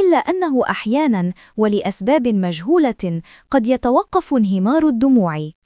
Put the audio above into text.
إلا أنه أحياناً ولأسباب مجهولة قد يتوقف انهمار الدموع.